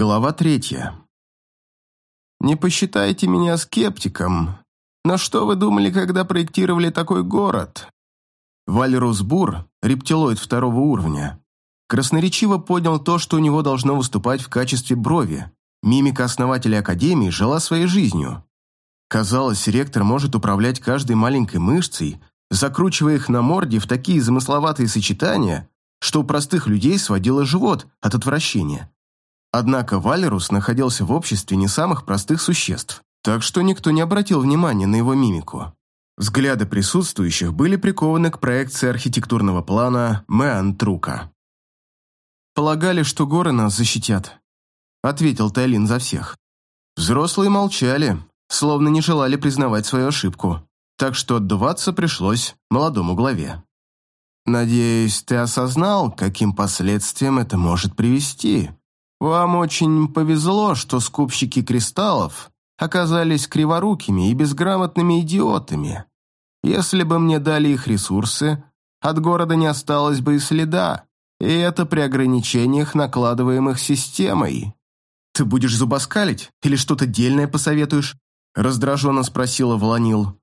Глава третья. Не посчитайте меня скептиком, но что вы думали, когда проектировали такой город? Валерус Бур, рептилоид второго уровня, красноречиво поднял то, что у него должно выступать в качестве брови. Мимика основателя Академии жила своей жизнью. Казалось, ректор может управлять каждой маленькой мышцей, закручивая их на морде в такие замысловатые сочетания, что у простых людей сводило живот от отвращения. Однако Валерус находился в обществе не самых простых существ, так что никто не обратил внимания на его мимику. Взгляды присутствующих были прикованы к проекции архитектурного плана Мэан Трука. «Полагали, что горы нас защитят», — ответил Тайлин за всех. Взрослые молчали, словно не желали признавать свою ошибку, так что отдуваться пришлось молодому главе. «Надеюсь, ты осознал, каким последствиям это может привести», вам очень повезло, что скупщики кристаллов оказались криворукими и безграмотными идиотами. Если бы мне дали их ресурсы, от города не осталось бы и следа, и это при ограничениях, накладываемых системой. «Ты будешь зубоскалить или что-то дельное посоветуешь?» раздраженно спросила Волонил.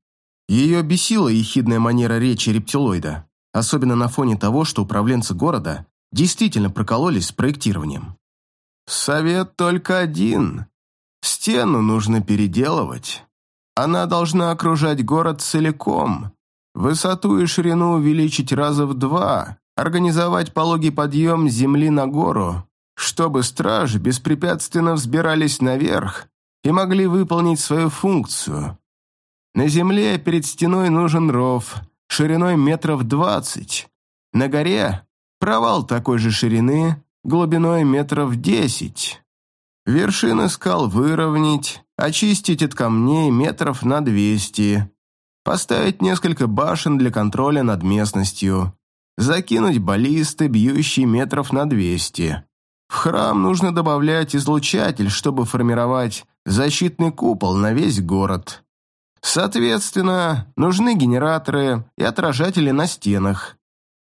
Ее бесила ехидная манера речи рептилоида, особенно на фоне того, что управленцы города действительно прокололись с проектированием. Совет только один. Стену нужно переделывать. Она должна окружать город целиком. Высоту и ширину увеличить раза в два. Организовать пологий подъем земли на гору, чтобы стражи беспрепятственно взбирались наверх и могли выполнить свою функцию. На земле перед стеной нужен ров, шириной метров двадцать. На горе провал такой же ширины, глубиной метров десять. Вершины скал выровнять, очистить от камней метров на двести, поставить несколько башен для контроля над местностью, закинуть баллисты, бьющие метров на двести. В храм нужно добавлять излучатель, чтобы формировать защитный купол на весь город. Соответственно, нужны генераторы и отражатели на стенах.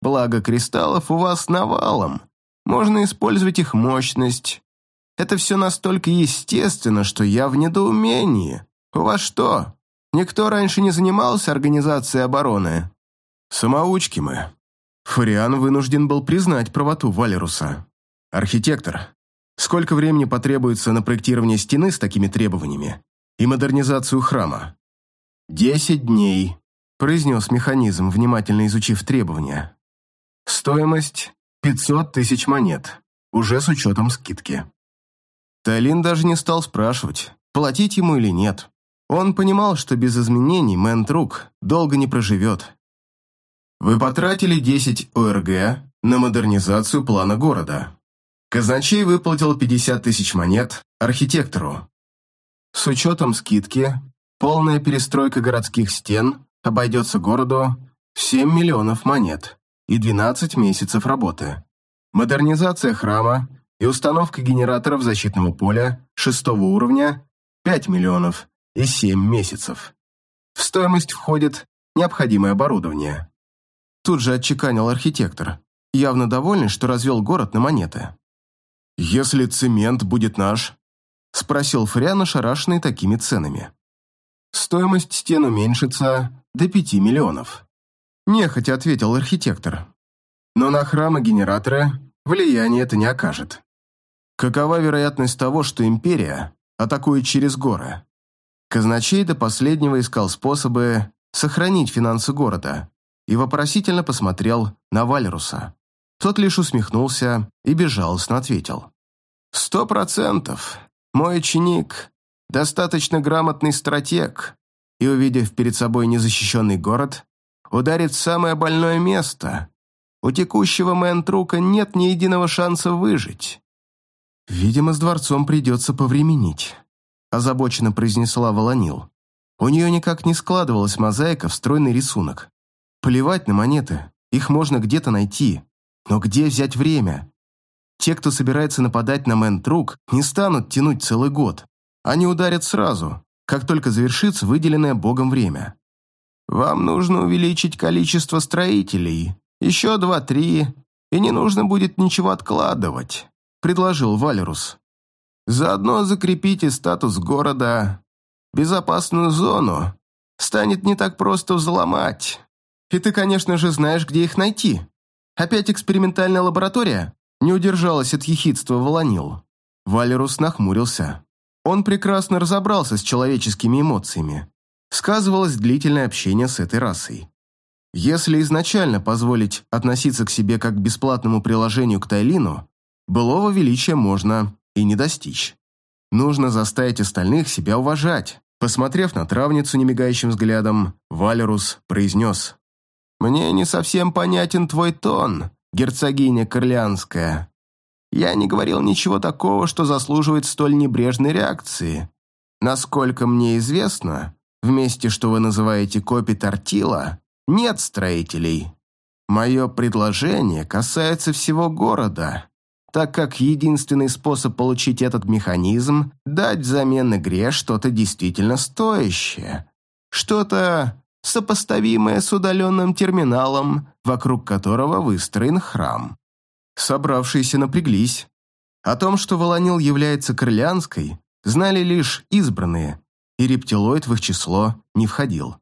Благо кристаллов у вас навалом, можно использовать их мощность. Это все настолько естественно, что я в недоумении. У вас что, никто раньше не занимался организацией обороны? Самоучки мы. Фариан вынужден был признать правоту Валеруса. Архитектор, сколько времени потребуется на проектирование стены с такими требованиями и модернизацию храма? «Десять дней», – произнес механизм, внимательно изучив требования. «Стоимость 500 тысяч монет, уже с учетом скидки. Тайлин даже не стал спрашивать, платить ему или нет. Он понимал, что без изменений Мэнтрук долго не проживет. Вы потратили 10 ОРГ на модернизацию плана города. Казначей выплатил 50 тысяч монет архитектору. С учетом скидки, полная перестройка городских стен обойдется городу в 7 миллионов монет и 12 месяцев работы. Модернизация храма и установка генераторов защитного поля шестого уровня – 5 миллионов и 7 месяцев. В стоимость входит необходимое оборудование. Тут же отчеканил архитектор, явно довольный, что развел город на монеты. «Если цемент будет наш?» – спросил Фриан, ошарашенный такими ценами. «Стоимость стен уменьшится до 5 миллионов», Нехотя ответил архитектор. Но на храмы генераторы влияние это не окажет. Какова вероятность того, что империя атакует через горы? Казначей до последнего искал способы сохранить финансы города и вопросительно посмотрел на Валеруса. Тот лишь усмехнулся и безжалостно ответил. «Сто процентов. Мой ученик – достаточно грамотный стратег, и, увидев перед собой незащищенный город, ударит в самое больное место. У текущего Мэнтрука нет ни единого шанса выжить. Видимо, с дворцом придется повременить, озабоченно произнесла Волонил. У нее никак не складывалась мозаика в стройный рисунок. Плевать на монеты, их можно где-то найти. Но где взять время? Те, кто собирается нападать на Мэнтрук, не станут тянуть целый год. Они ударят сразу, как только завершится выделенное Богом время. Вам нужно увеличить количество строителей. Еще два-три, и не нужно будет ничего откладывать», — предложил Валерус. Заодно закрепите статус города, безопасную зону. Станет не так просто взломать. И ты, конечно же, знаешь, где их найти. Опять экспериментальная лаборатория?» Не удержалась от ехидства Волонил. Валерус нахмурился. Он прекрасно разобрался с человеческими эмоциями. Сказывалось длительное общение с этой расой. Если изначально позволить относиться к себе как к бесплатному приложению к Тайлину, былого величия можно и не достичь. Нужно заставить остальных себя уважать. Посмотрев на травницу немигающим взглядом, Валерус произнес. «Мне не совсем понятен твой тон, герцогиня Корлянская. Я не говорил ничего такого, что заслуживает столь небрежной реакции. Насколько мне известно, в месте, что вы называете Копи Тортила, нет строителей. Мое предложение касается всего города, так как единственный способ получить этот механизм – дать взамен игре что-то действительно стоящее. Что-то сопоставимое с удаленным терминалом, вокруг которого выстроен храм. Собравшиеся напряглись. О том, что Волонил является крылянской, знали лишь избранные, и рептилоид в их число не входил.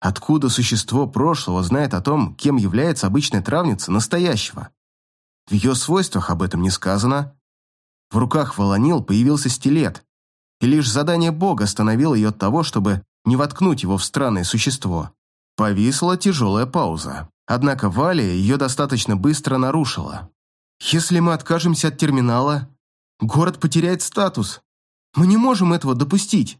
Откуда существо прошлого знает о том, кем является обычная травница настоящего? В ее свойствах об этом не сказано. В руках Волонил появился стилет, и лишь задание Бога остановило ее от того, чтобы не воткнуть его в странное существо. Повисла тяжелая пауза. Однако Валя ее достаточно быстро нарушила. «Если мы откажемся от терминала, город потеряет статус. Мы не можем этого допустить».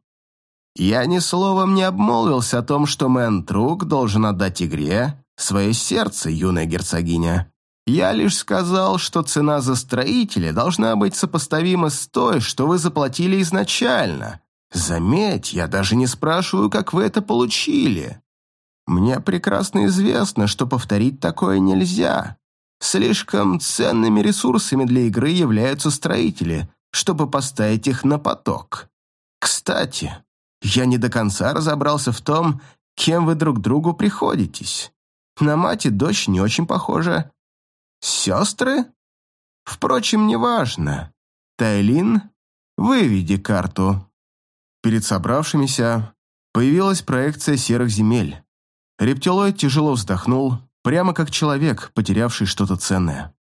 «Я ни словом не обмолвился о том, что Мэн Трук должен отдать игре свое сердце, юная герцогиня. Я лишь сказал, что цена за строителя должна быть сопоставима с той, что вы заплатили изначально, Заметь, я даже не спрашиваю, как вы это получили. Мне прекрасно известно, что повторить такое нельзя. Слишком ценными ресурсами для игры являются строители, чтобы поставить их на поток. Кстати, я не до конца разобрался в том, кем вы друг другу приходитесь. На мать и дочь не очень похожа. Сестры? Впрочем, неважно. Тайлин, выведи карту. Перед собравшимися появилась проекция серых земель. Рептилоид тяжело вздохнул, прямо как человек, потерявший что-то ценное.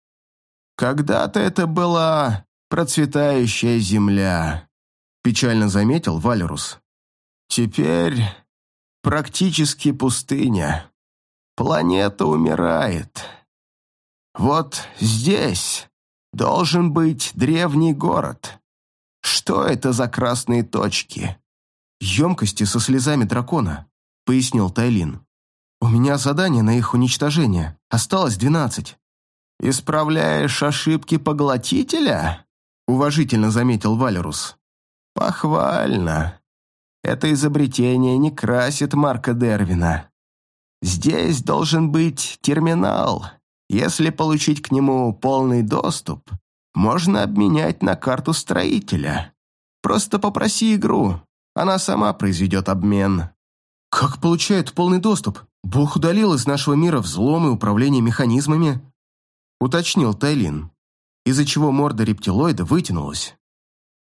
«Когда-то это была процветающая земля», – печально заметил Валерус. «Теперь практически пустыня. Планета умирает. Вот здесь должен быть древний город. «Что это за красные точки?» «Емкости со слезами дракона», — пояснил Тайлин. «У меня задание на их уничтожение. Осталось двенадцать». «Исправляешь ошибки поглотителя?» — уважительно заметил Валерус. «Похвально. Это изобретение не красит Марка Дервина. Здесь должен быть терминал. Если получить к нему полный доступ, можно обменять на карту строителя. Просто попроси игру, она сама произведет обмен». «Как получает полный доступ? Бог удалил из нашего мира взлом и управление механизмами?» уточнил Тайлин, из-за чего морда рептилоида вытянулась.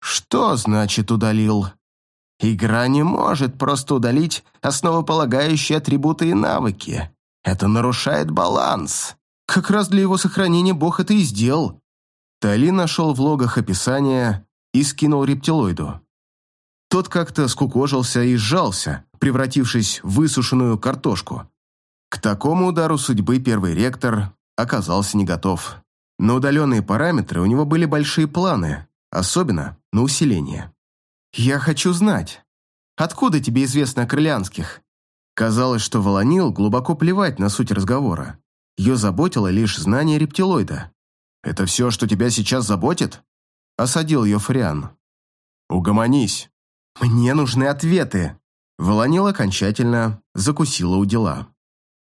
«Что значит удалил?» Игра не может просто удалить основополагающие атрибуты и навыки. Это нарушает баланс. Как раз для его сохранения Бог это и сделал. Тали нашел в логах описание и скинул рептилоиду. Тот как-то скукожился и сжался, превратившись в высушенную картошку. К такому удару судьбы первый ректор оказался не готов. На удаленные параметры у него были большие планы, особенно на усиление. «Я хочу знать, откуда тебе известно о крылянских?» Казалось, что Волонил глубоко плевать на суть разговора. Ее заботило лишь знание рептилоида. «Это все, что тебя сейчас заботит?» – осадил ее Фриан. «Угомонись». «Мне нужны ответы». Волонил окончательно закусила у дела.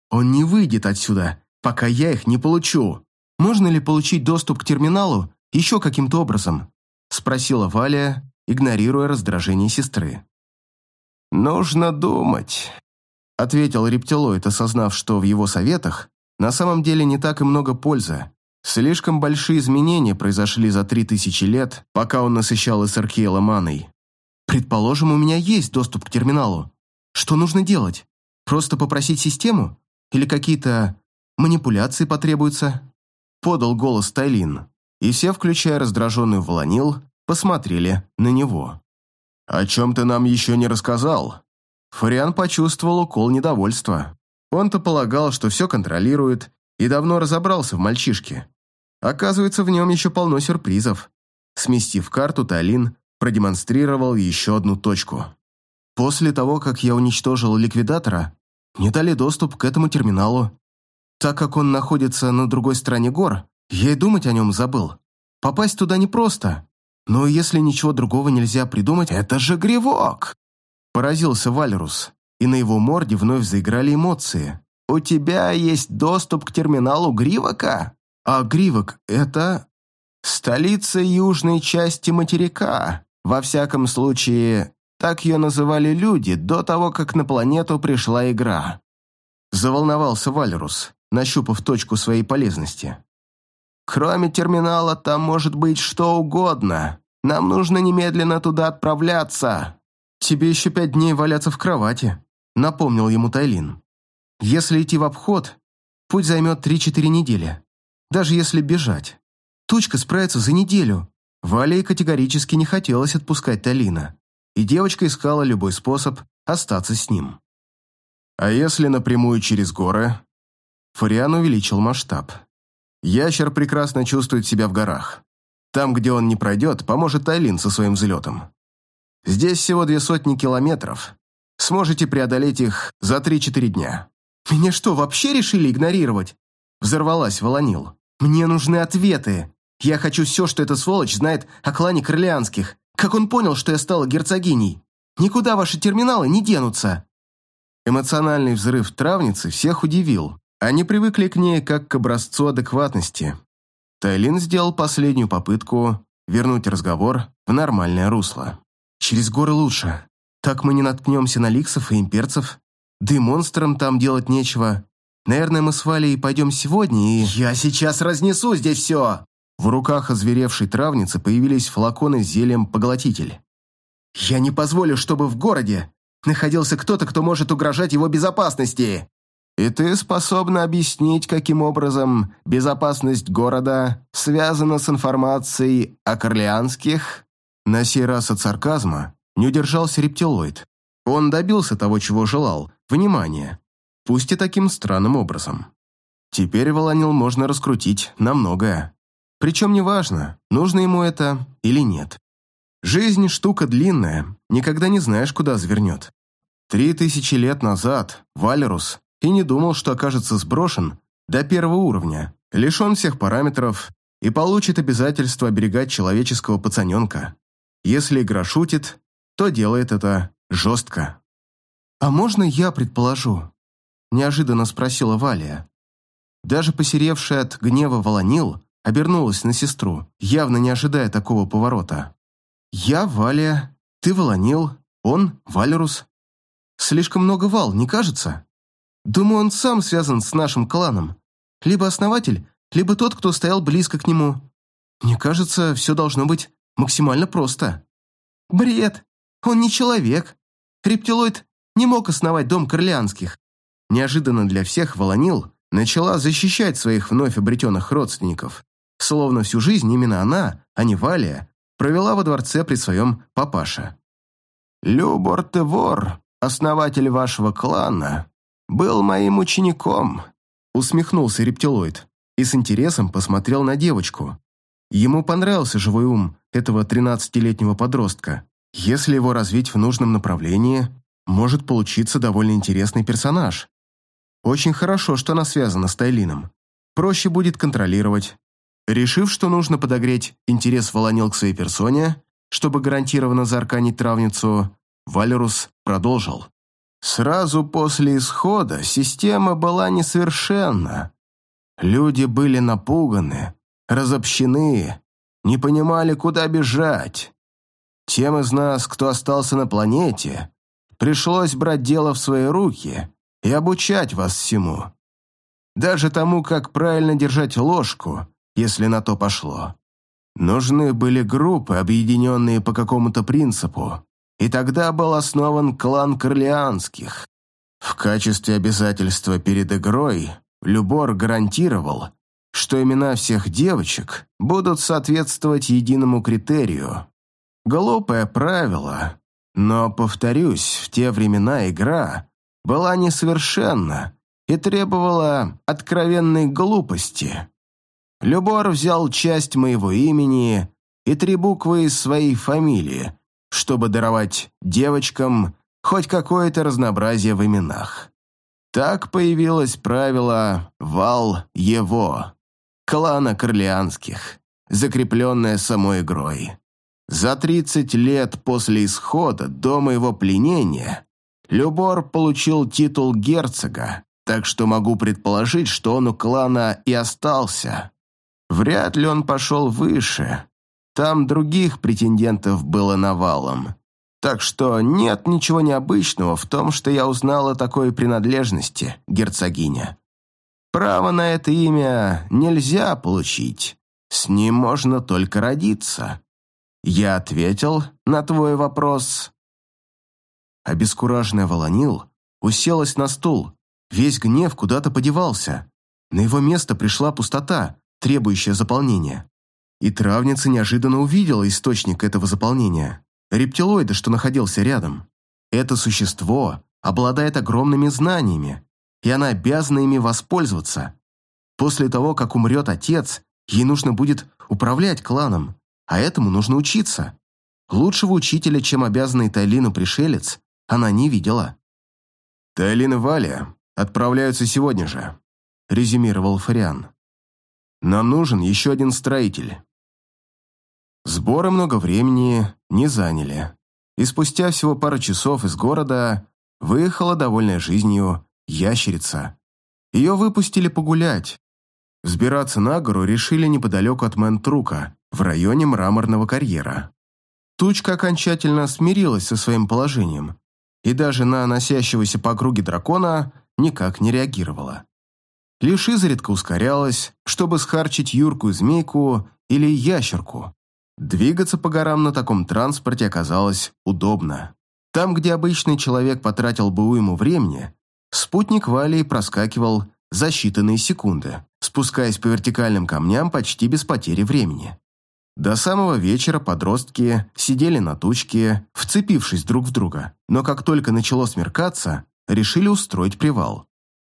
«Он не выйдет отсюда, пока я их не получу. Можно ли получить доступ к терминалу еще каким-то образом?» – спросила Валя, игнорируя раздражение сестры. «Нужно думать», – ответил рептилоид, осознав, что в его советах на самом деле не так и много пользы, Слишком большие изменения произошли за три тысячи лет, пока он насыщал Эссеркейла маной. Предположим, у меня есть доступ к терминалу. Что нужно делать? Просто попросить систему? Или какие-то манипуляции потребуются?» Подал голос Тайлин, и все, включая раздраженную Волонил, посмотрели на него. «О чем ты нам еще не рассказал?» Фариан почувствовал укол недовольства. Он-то полагал, что все контролирует и давно разобрался в мальчишке. Оказывается, в нем еще полно сюрпризов. Сместив карту, Талин продемонстрировал еще одну точку. После того, как я уничтожил ликвидатора, мне дали доступ к этому терминалу. Так как он находится на другой стороне гор, я и думать о нем забыл. Попасть туда непросто. Но если ничего другого нельзя придумать, это же гривок!» Поразился Валерус, и на его морде вновь заиграли эмоции. «У тебя есть доступ к терминалу Гривока?» «А Гривок — это...» «Столица южной части материка. Во всяком случае, так ее называли люди до того, как на планету пришла игра». Заволновался Валерус, нащупав точку своей полезности. «Кроме терминала там может быть что угодно. Нам нужно немедленно туда отправляться». «Тебе еще пять дней валяться в кровати», — напомнил ему Тайлин. «Если идти в обход, путь займет три-четыре недели. Даже если бежать. Тучка справится за неделю». Вале категорически не хотелось отпускать Талина, и девочка искала любой способ остаться с ним. «А если напрямую через горы?» Фариан увеличил масштаб. «Ящер прекрасно чувствует себя в горах. Там, где он не пройдет, поможет Тайлин со своим взлетом. Здесь всего две сотни километров. Сможете преодолеть их за три-четыре дня». «Меня что, вообще решили игнорировать?» Взорвалась Волонил. «Мне нужны ответы. Я хочу все, что эта сволочь знает о клане Крылянских. Как он понял, что я стала герцогиней? Никуда ваши терминалы не денутся». Эмоциональный взрыв травницы всех удивил. Они привыкли к ней как к образцу адекватности. Тайлин сделал последнюю попытку вернуть разговор в нормальное русло. Через горы лучше. Так мы не наткнемся на ликсов и имперцев. Да и монстрам там делать нечего. Наверное, мы с Валей пойдем сегодня и... Я сейчас разнесу здесь все!» В руках озверевшей травницы появились флаконы с зельем «Поглотитель». «Я не позволю, чтобы в городе находился кто-то, кто может угрожать его безопасности!» «И ты способна объяснить, каким образом безопасность города связана с информацией о корлеанских?» На сей раз от сарказма не удержался рептилоид. Он добился того, чего желал – внимания, пусть и таким странным образом. Теперь Волонил можно раскрутить на многое. Причем неважно, нужно ему это или нет. Жизнь – штука длинная, никогда не знаешь, куда завернет. Три тысячи лет назад Валерус и не думал, что окажется сброшен до первого уровня, лишен всех параметров и получит обязательство оберегать человеческого пацаненка. Если игра шутит, то делает это жестко. «А можно я предположу?» – неожиданно спросила Валия. Даже посеревшая от гнева Волонил обернулась на сестру, явно не ожидая такого поворота. «Я Валия, ты Волонил, он Валерус. Слишком много Вал, не кажется? Думаю, он сам связан с нашим кланом. Либо основатель, либо тот, кто стоял близко к нему. Мне кажется, все должно быть максимально просто. Бред. Он не человек. Рептилоид не мог основать дом Корлеанских. Неожиданно для всех Волонил начала защищать своих вновь обретенных родственников. Словно всю жизнь именно она, а не Валия, провела во дворце при своем папаше. «Любор Тевор, основатель вашего клана, был моим учеником», усмехнулся рептилоид и с интересом посмотрел на девочку. Ему понравился живой ум этого 13-летнего подростка. Если его развить в нужном направлении, может получиться довольно интересный персонаж. Очень хорошо, что она связана с Тайлином. Проще будет контролировать. Решив, что нужно подогреть интерес Волонил к своей персоне, чтобы гарантированно заарканить травницу, Валерус продолжил. Сразу после исхода система была несовершенна. Люди были напуганы, разобщены, не понимали, куда бежать. Тем из нас, кто остался на планете, пришлось брать дело в свои руки и обучать вас всему. Даже тому, как правильно держать ложку если на то пошло. Нужны были группы, объединенные по какому-то принципу, и тогда был основан клан Корлеанских. В качестве обязательства перед игрой Любор гарантировал, что имена всех девочек будут соответствовать единому критерию. Глупое правило, но, повторюсь, в те времена игра была несовершенна и требовала откровенной глупости. Любор взял часть моего имени и три буквы из своей фамилии, чтобы даровать девочкам хоть какое-то разнообразие в именах. Так появилось правило «Вал его» клана Корлеанских, закрепленное самой игрой. За 30 лет после исхода до моего пленения Любор получил титул герцога, так что могу предположить, что он у клана и остался. Вряд ли он пошел выше. Там других претендентов было навалом. Так что нет ничего необычного в том, что я узнал о такой принадлежности, герцогиня. Право на это имя нельзя получить. С ним можно только родиться. Я ответил на твой вопрос. Обескураженная Волонил уселась на стул. Весь гнев куда-то подевался. На его место пришла пустота, требующее заполнения. И травница неожиданно увидела источник этого заполнения. Рептилоида, что находился рядом. Это существо обладает огромными знаниями, и она обязана ими воспользоваться. После того, как умрет отец, ей нужно будет управлять кланом, а этому нужно учиться. Лучшего учителя, чем обязанный Тайлину пришелец, она не видела. «Тайлин и Валя отправляются сегодня же», — резюмировал Фариан. Нам нужен еще один строитель. Сборы много времени не заняли, и спустя всего пару часов из города выехала довольная жизнью ящерица. Ее выпустили погулять. Взбираться на гору решили неподалеку от Ментрука, в районе мраморного карьера. Тучка окончательно смирилась со своим положением и даже на носящегося по округе дракона никак не реагировала лишь изредка ускорялась, чтобы схарчить юркую змейку или ящерку. Двигаться по горам на таком транспорте оказалось удобно. Там, где обычный человек потратил бы уйму времени, спутник Валии проскакивал за считанные секунды, спускаясь по вертикальным камням почти без потери времени. До самого вечера подростки сидели на тучке, вцепившись друг в друга, но как только начало смеркаться, решили устроить привал.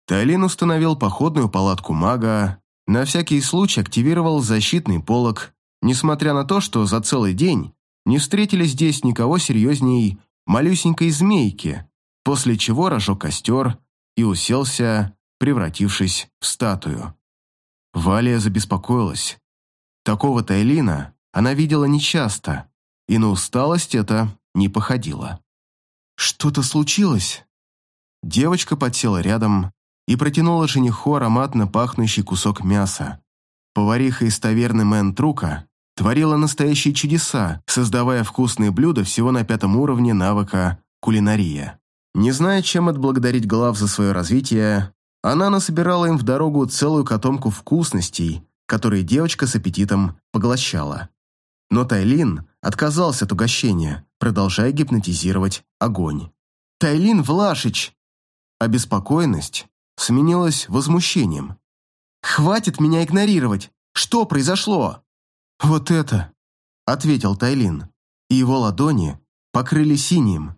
Тайлин установил походную палатку мага, на всякий случай активировал защитный полог, несмотря на то, что за целый день не встретили здесь никого серьезней малюсенькой змейки, после чего разжег костер и уселся, превратившись в статую. Валия забеспокоилась. Такого Тайлина она видела нечасто, и на усталость это не походило. «Что-то случилось?» Девочка подсела рядом, и протянула жениху ароматно пахнущий кусок мяса. Повариха из таверны Мэн Трука творила настоящие чудеса, создавая вкусные блюда всего на пятом уровне навыка кулинария. Не зная, чем отблагодарить глав за свое развитие, она насобирала им в дорогу целую котомку вкусностей, которые девочка с аппетитом поглощала. Но Тайлин отказался от угощения, продолжая гипнотизировать огонь. «Тайлин Влашич!» Обеспокоенность сменилось возмущением. «Хватит меня игнорировать! Что произошло?» «Вот это!» — ответил Тайлин, и его ладони покрыли синим.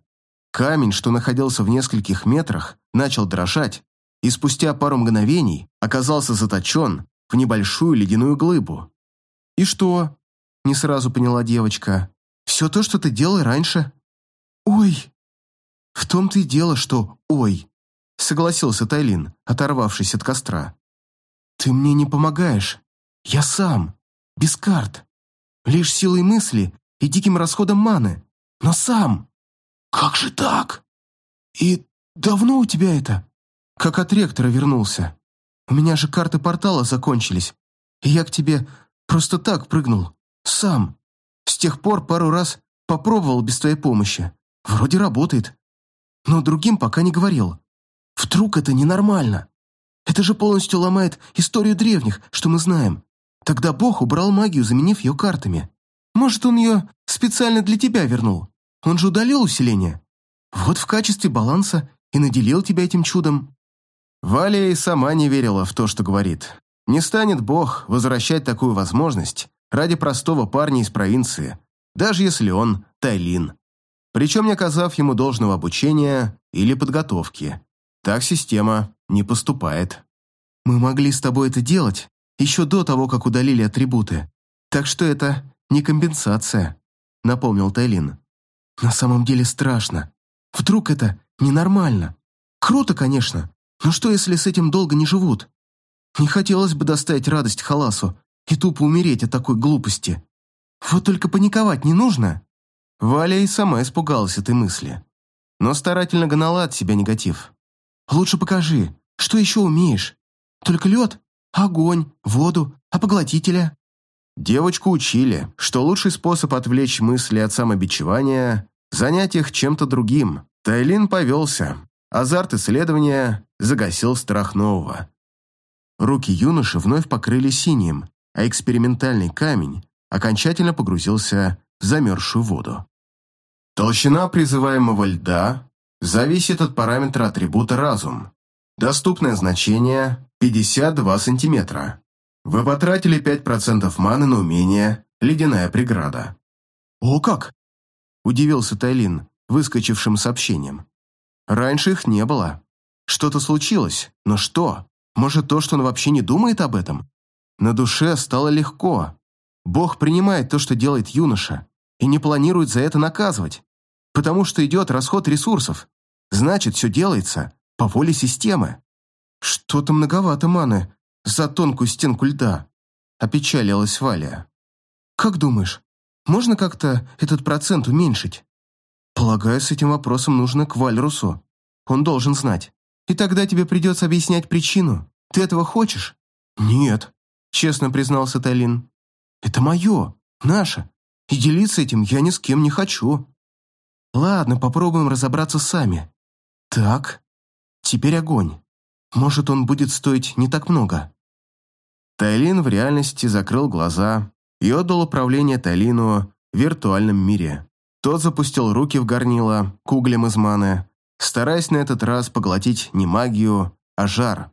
Камень, что находился в нескольких метрах, начал дрожать, и спустя пару мгновений оказался заточен в небольшую ледяную глыбу. «И что?» — не сразу поняла девочка. «Все то, что ты делал раньше». «Ой!» «В том-то и дело, что «ой» согласился Тайлин, оторвавшись от костра. «Ты мне не помогаешь. Я сам, без карт. Лишь силой мысли и диким расходом маны. Но сам. Как же так? И давно у тебя это?» «Как от ректора вернулся. У меня же карты портала закончились, и я к тебе просто так прыгнул. Сам. С тех пор пару раз попробовал без твоей помощи. Вроде работает. Но другим пока не говорил. Вдруг это ненормально? Это же полностью ломает историю древних, что мы знаем. Тогда Бог убрал магию, заменив ее картами. Может, он ее специально для тебя вернул? Он же удалил усиление. Вот в качестве баланса и наделил тебя этим чудом». Валя и сама не верила в то, что говорит. Не станет Бог возвращать такую возможность ради простого парня из провинции, даже если он Тайлин. Причем не оказав ему должного обучения или подготовки. Так система не поступает. «Мы могли с тобой это делать еще до того, как удалили атрибуты, так что это не компенсация», — напомнил Тайлин. «На самом деле страшно. Вдруг это ненормально? Круто, конечно, но что, если с этим долго не живут? Не хотелось бы доставить радость Халасу и тупо умереть от такой глупости. Вот только паниковать не нужно». Валя и сама испугалась этой мысли, но старательно гнала от себя негатив. «Лучше покажи, что еще умеешь? Только лед, огонь, воду, а поглотителя?» Девочку учили, что лучший способ отвлечь мысли от самобичевания – занять их чем-то другим. Тайлин повелся. Азарт исследования загасил страх нового. Руки юноши вновь покрыли синим, а экспериментальный камень окончательно погрузился в замерзшую воду. Толщина призываемого льда зависит от параметра атрибута разум. Доступное значение – 52 сантиметра. Вы потратили 5% маны на умение «Ледяная преграда». «О как!» – удивился Тайлин, выскочившим сообщением. «Раньше их не было. Что-то случилось, но что? Может, то, что он вообще не думает об этом? На душе стало легко. Бог принимает то, что делает юноша, и не планирует за это наказывать, потому что идет расход ресурсов. Значит, все делается по воле системы. Что-то многовато маны за тонкую стенку льда, опечалилась Валя. Как думаешь, можно как-то этот процент уменьшить? Полагаю, с этим вопросом нужно к Вальрусу. Он должен знать. И тогда тебе придется объяснять причину. Ты этого хочешь? Нет, честно признался Талин. Это мое, наше. И делиться этим я ни с кем не хочу. Ладно, попробуем разобраться сами. Так, теперь огонь. Может, он будет стоить не так много. Тайлин в реальности закрыл глаза и отдал управление Тайлину в виртуальном мире. Тот запустил руки в горнило к углям из маны, стараясь на этот раз поглотить не магию, а жар.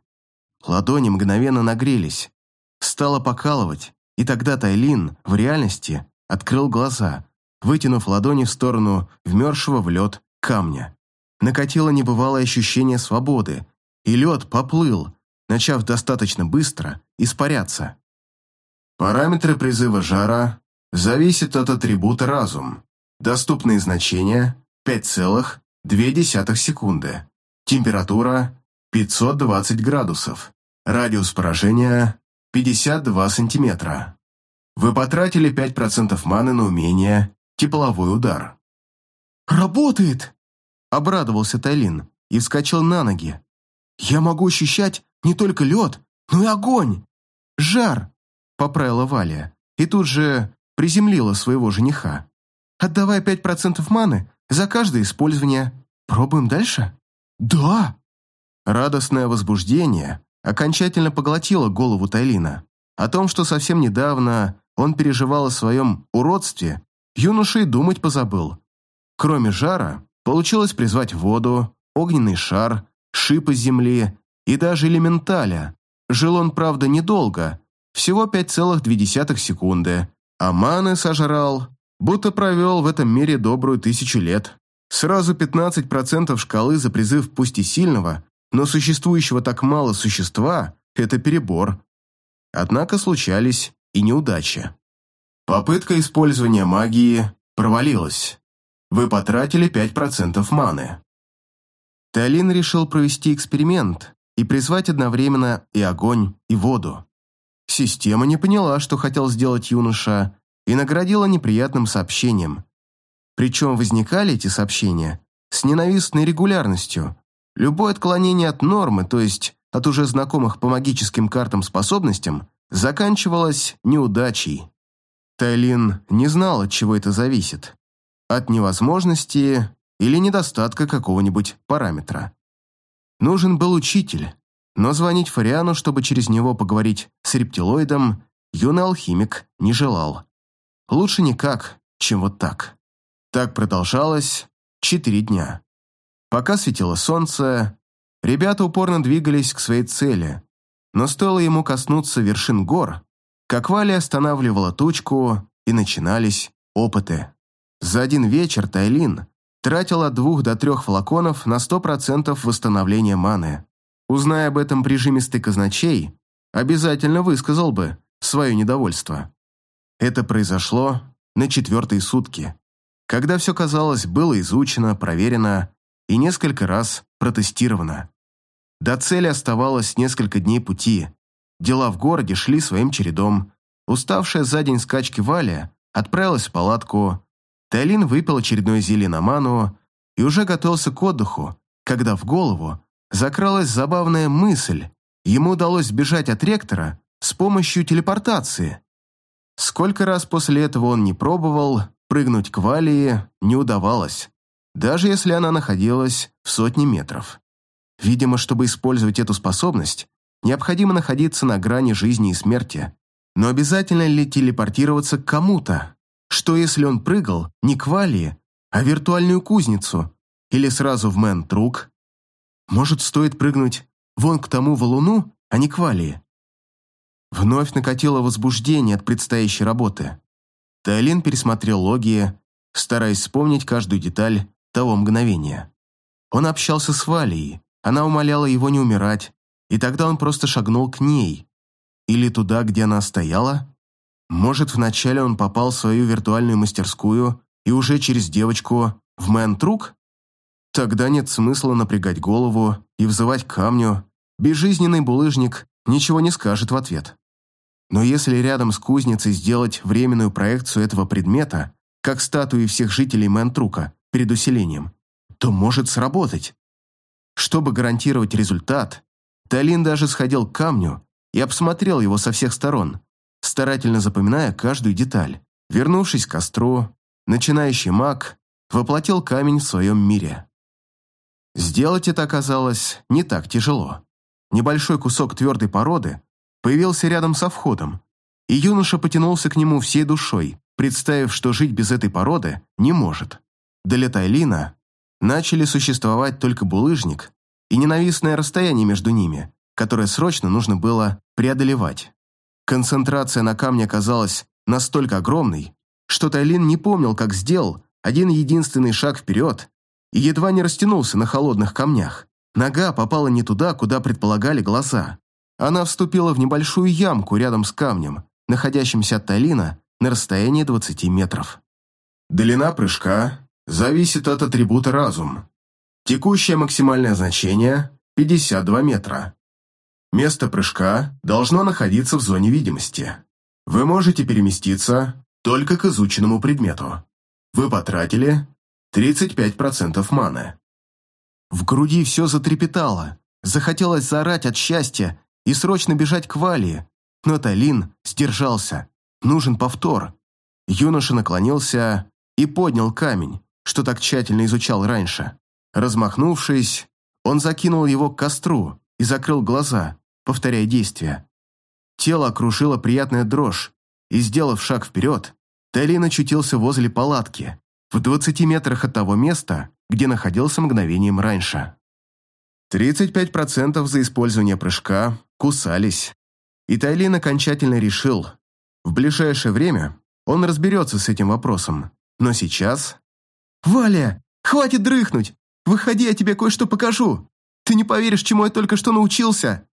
Ладони мгновенно нагрелись, стало покалывать, и тогда Тайлин в реальности открыл глаза, вытянув ладони в сторону вмерзшего в лед камня. Накатило небывалое ощущение свободы, и лед поплыл, начав достаточно быстро испаряться. Параметры призыва жара зависят от атрибута разум. Доступные значения 5,2 секунды. Температура 520 градусов. Радиус поражения 52 сантиметра. Вы потратили 5% маны на умение «Тепловой удар». «Работает!» – обрадовался Тайлин и вскочил на ноги. «Я могу ощущать не только лед, но и огонь! Жар!» – поправила Валя и тут же приземлила своего жениха. «Отдавай 5% маны за каждое использование. Пробуем дальше?» «Да!» Радостное возбуждение окончательно поглотило голову Тайлина. О том, что совсем недавно он переживал о своем уродстве, юноша и думать позабыл. Кроме жара, получилось призвать воду, огненный шар, шип из земли и даже элементаля. Жил он, правда, недолго, всего 5,2 секунды, а маны сожрал, будто провел в этом мире добрую тысячу лет. Сразу 15% шкалы за призыв пусть и сильного, но существующего так мало существа – это перебор. Однако случались и неудачи. Попытка использования магии провалилась. Вы потратили 5% маны. Теолин решил провести эксперимент и призвать одновременно и огонь, и воду. Система не поняла, что хотел сделать юноша, и наградила неприятным сообщением. Причем возникали эти сообщения с ненавистной регулярностью. Любое отклонение от нормы, то есть от уже знакомых по магическим картам способностям, заканчивалось неудачей. Тайлин не знал, от чего это зависит. От невозможности или недостатка какого-нибудь параметра. Нужен был учитель, но звонить Фариану, чтобы через него поговорить с рептилоидом, юный алхимик не желал. Лучше никак, чем вот так. Так продолжалось четыре дня. Пока светило солнце, ребята упорно двигались к своей цели, но стоило ему коснуться вершин гор, как Вали останавливала тучку, и начинались опыты. За один вечер Тайлин тратил от двух до трех флаконов на 100% восстановления маны. Узная об этом прижимистый казначей, обязательно высказал бы свое недовольство. Это произошло на четвертые сутки, когда все, казалось, было изучено, проверено и несколько раз протестировано. До цели оставалось несколько дней пути. Дела в городе шли своим чередом. Уставшая за день скачки Валя отправилась в палатку. Тайлин выпил очередное зелье на ману и уже готовился к отдыху, когда в голову закралась забавная мысль. Ему удалось сбежать от ректора с помощью телепортации. Сколько раз после этого он не пробовал, прыгнуть к Валии не удавалось, даже если она находилась в сотне метров. Видимо, чтобы использовать эту способность, необходимо находиться на грани жизни и смерти. Но обязательно ли телепортироваться к кому-то? Что если он прыгал не к Валии, а в виртуальную кузницу? Или сразу в Мэн-Трук? Может, стоит прыгнуть вон к тому валуну, а не к Валии? Вновь накатило возбуждение от предстоящей работы. Тайлин пересмотрел логи, стараясь вспомнить каждую деталь того мгновения. Он общался с Валией, она умоляла его не умирать, и тогда он просто шагнул к ней. Или туда, где она стояла? Может, вначале он попал в свою виртуальную мастерскую и уже через девочку в Мэн-Трук? Тогда нет смысла напрягать голову и взывать камню. Безжизненный булыжник ничего не скажет в ответ. Но если рядом с кузницей сделать временную проекцию этого предмета, как статуи всех жителей Мэнтрука перед усилением, то может сработать. Чтобы гарантировать результат, Талин даже сходил к камню и обсмотрел его со всех сторон, старательно запоминая каждую деталь. Вернувшись к костру, начинающий маг воплотил камень в своем мире. Сделать это оказалось не так тяжело. Небольшой кусок твердой породы появился рядом со входом, и юноша потянулся к нему всей душой, представив, что жить без этой породы не может. Для Тайлина начали существовать только булыжник и ненавистное расстояние между ними, которое срочно нужно было преодолевать. Концентрация на камне оказалась настолько огромной, что Тайлин не помнил, как сделал один единственный шаг вперед и едва не растянулся на холодных камнях. Нога попала не туда, куда предполагали глаза. Она вступила в небольшую ямку рядом с камнем, находящимся от Талина на расстоянии 20 метров. Длина прыжка зависит от атрибута разум. Текущее максимальное значение – 52 метра. Место прыжка должно находиться в зоне видимости. Вы можете переместиться только к изученному предмету. Вы потратили 35% маны. В груди все затрепетало. Захотелось заорать от счастья и срочно бежать к Валии. Но Талин сдержался. Нужен повтор. Юноша наклонился и поднял камень, что так тщательно изучал раньше. Размахнувшись, он закинул его к костру и закрыл глаза, повторяя действия. Тело окружила приятная дрожь, и, сделав шаг вперед, Талин очутился возле палатки, в 20 метрах от того места, где находился мгновением раньше. 35% за использование прыжка кусались, и Тайлин окончательно решил, в ближайшее время он разберется с этим вопросом, но сейчас... «Валя, хватит дрыхнуть! Выходи, я тебе кое-что покажу! Ты не поверишь, чему я только что научился!»